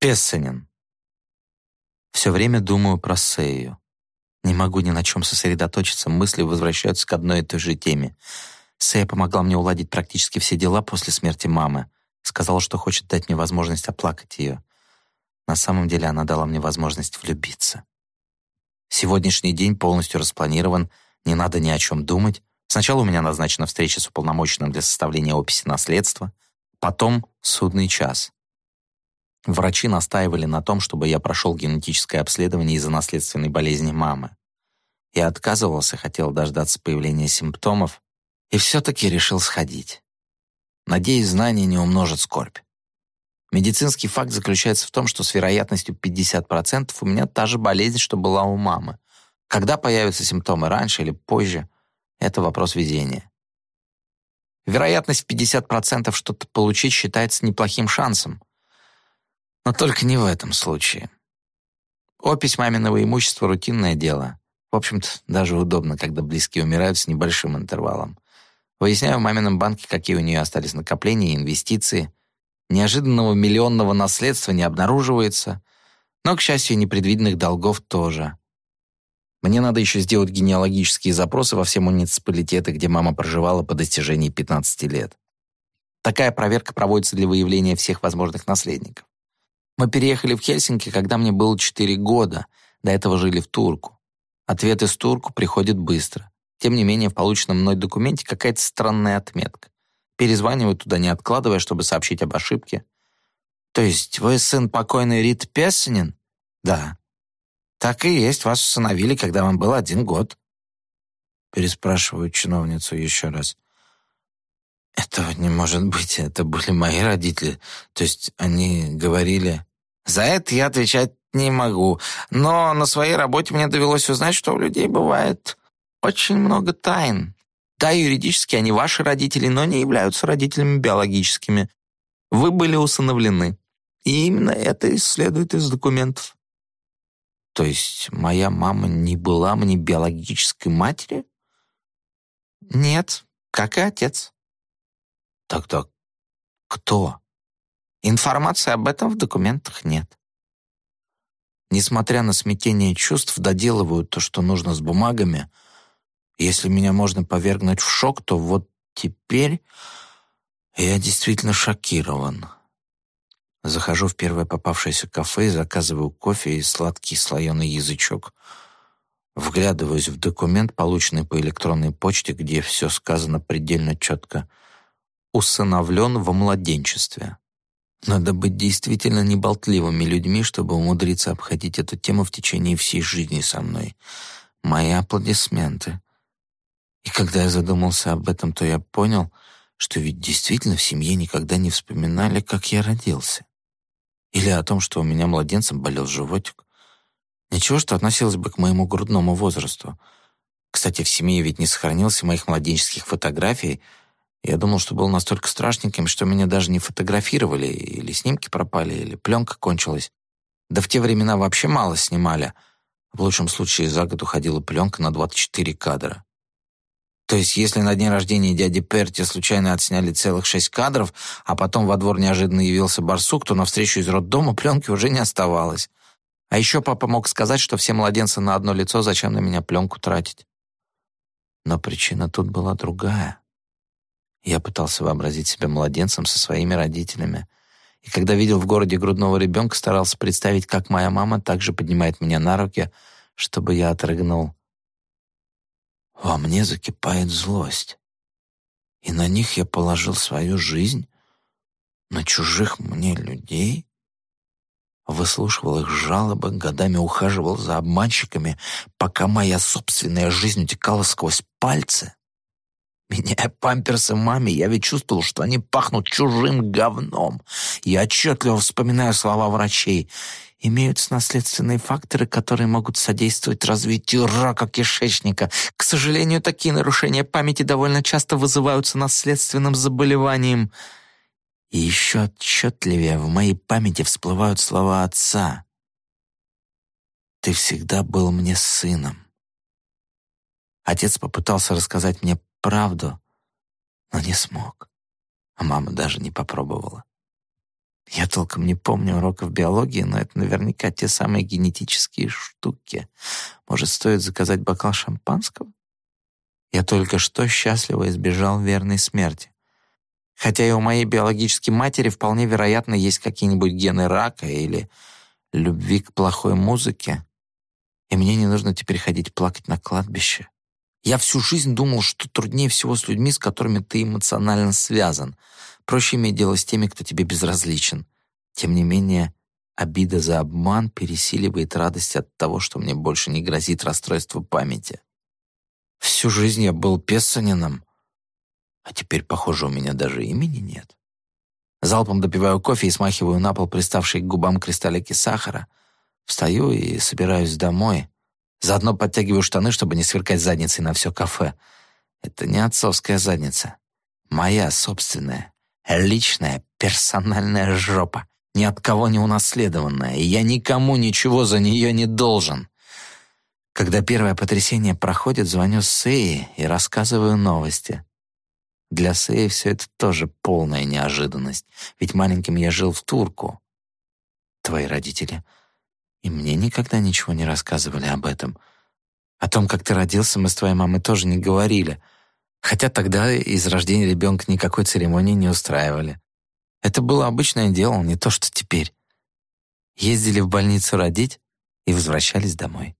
Пессанин. Все время думаю про Сею. Не могу ни на чем сосредоточиться, мысли возвращаются к одной и той же теме. Сея помогла мне уладить практически все дела после смерти мамы. Сказала, что хочет дать мне возможность оплакать ее. На самом деле она дала мне возможность влюбиться. Сегодняшний день полностью распланирован, не надо ни о чем думать. Сначала у меня назначена встреча с уполномоченным для составления описи наследства, потом судный час. Врачи настаивали на том, чтобы я прошел генетическое обследование из-за наследственной болезни мамы. Я отказывался, хотел дождаться появления симптомов, и все-таки решил сходить. Надеюсь, знания не умножат скорбь. Медицинский факт заключается в том, что с вероятностью 50% у меня та же болезнь, что была у мамы. Когда появятся симптомы, раньше или позже, это вопрос везения. Вероятность в 50% что-то получить считается неплохим шансом. Но только не в этом случае. Опись маминого имущества — рутинное дело. В общем-то, даже удобно, когда близкие умирают с небольшим интервалом. Выясняю в мамином банке, какие у нее остались накопления и инвестиции. Неожиданного миллионного наследства не обнаруживается, но, к счастью, непредвиденных долгов тоже. Мне надо еще сделать генеалогические запросы во все муниципалитеты, где мама проживала по достижении 15 лет. Такая проверка проводится для выявления всех возможных наследников. Мы переехали в Хельсинки, когда мне было 4 года. До этого жили в Турку. Ответ из Турку приходит быстро. Тем не менее, в полученном мной документе какая-то странная отметка. Перезваниваю туда, не откладывая, чтобы сообщить об ошибке. «То есть вы сын покойный Рит Пессенин?» «Да». «Так и есть, вас усыновили, когда вам был один год». Переспрашиваю чиновницу еще раз. «Этого не может быть, это были мои родители. То есть они говорили...» За это я отвечать не могу. Но на своей работе мне довелось узнать, что у людей бывает очень много тайн. Да, юридически они ваши родители, но не являются родителями биологическими. Вы были усыновлены. И именно это исследует из документов. То есть моя мама не была мне биологической матерью? Нет, как и отец. Тогда кто? Информации об этом в документах нет. Несмотря на смятение чувств, доделываю то, что нужно с бумагами. Если меня можно повергнуть в шок, то вот теперь я действительно шокирован. Захожу в первое попавшееся кафе, заказываю кофе и сладкий слоеный язычок. Вглядываюсь в документ, полученный по электронной почте, где все сказано предельно четко. «Усыновлен во младенчестве». Надо быть действительно неболтливыми людьми, чтобы умудриться обходить эту тему в течение всей жизни со мной. Мои аплодисменты. И когда я задумался об этом, то я понял, что ведь действительно в семье никогда не вспоминали, как я родился. Или о том, что у меня младенцем болел животик. Ничего, что относилось бы к моему грудному возрасту. Кстати, в семье ведь не сохранилось моих младенческих фотографий — я думал, что был настолько страшненьким, что меня даже не фотографировали, или снимки пропали, или пленка кончилась. Да в те времена вообще мало снимали. В лучшем случае за год уходила пленка на 24 кадра. То есть, если на день рождения дяди Перти случайно отсняли целых шесть кадров, а потом во двор неожиданно явился барсук, то навстречу из роддома пленки уже не оставалось. А еще папа мог сказать, что все младенцы на одно лицо, зачем на меня пленку тратить. Но причина тут была другая. Я пытался вообразить себя младенцем со своими родителями. И когда видел в городе грудного ребенка, старался представить, как моя мама также поднимает меня на руки, чтобы я отрыгнул. Во мне закипает злость. И на них я положил свою жизнь, на чужих мне людей, выслушивал их жалобы, годами ухаживал за обманщиками, пока моя собственная жизнь утекала сквозь пальцы. Меняя памперсы маме, я ведь чувствовал, что они пахнут чужим говном. Я отчетливо вспоминаю слова врачей. Имеются наследственные факторы, которые могут содействовать развитию рака кишечника. К сожалению, такие нарушения памяти довольно часто вызываются наследственным заболеванием. И еще отчетливее в моей памяти всплывают слова отца. «Ты всегда был мне сыном». Отец попытался рассказать мне правду, но не смог. А мама даже не попробовала. Я толком не помню уроков биологии, но это наверняка те самые генетические штуки. Может, стоит заказать бокал шампанского? Я только что счастливо избежал верной смерти. Хотя и у моей биологической матери вполне вероятно есть какие-нибудь гены рака или любви к плохой музыке, и мне не нужно теперь ходить плакать на кладбище. Я всю жизнь думал, что труднее всего с людьми, с которыми ты эмоционально связан. Проще иметь дело с теми, кто тебе безразличен. Тем не менее, обида за обман пересиливает радость от того, что мне больше не грозит расстройство памяти. Всю жизнь я был Пессонином, а теперь, похоже, у меня даже имени нет. Залпом допиваю кофе и смахиваю на пол приставшие к губам кристаллики сахара. Встаю и собираюсь домой. Заодно подтягиваю штаны, чтобы не сверкать задницей на все кафе. Это не отцовская задница. Моя собственная, личная, персональная жопа. Ни от кого не унаследованная, и я никому ничего за нее не должен. Когда первое потрясение проходит, звоню Сеи и рассказываю новости. Для Сеи все это тоже полная неожиданность, ведь маленьким я жил в Турку. Твои родители и мне никогда ничего не рассказывали об этом. О том, как ты родился, мы с твоей мамой тоже не говорили, хотя тогда из рождения ребенка никакой церемонии не устраивали. Это было обычное дело, не то что теперь. Ездили в больницу родить и возвращались домой.